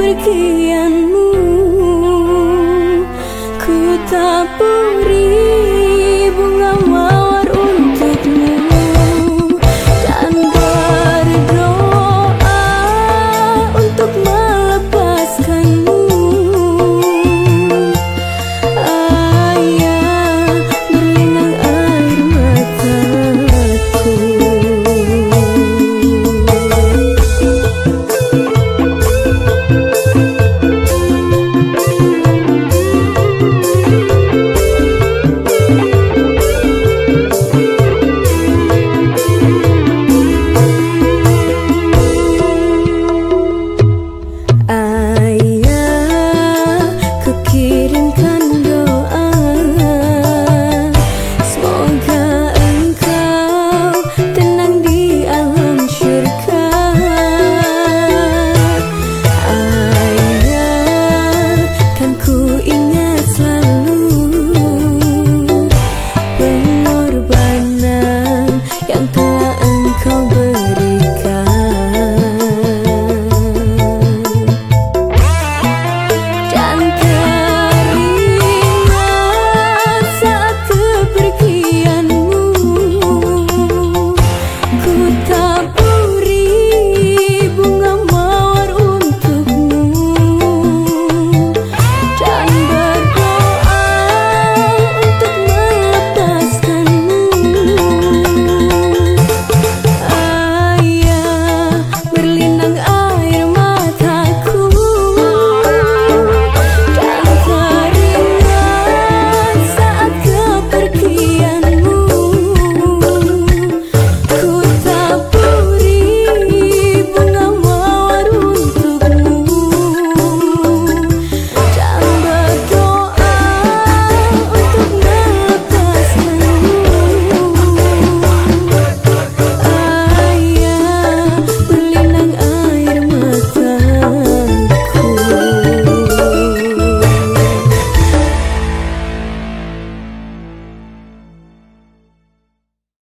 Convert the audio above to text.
kepergianmu.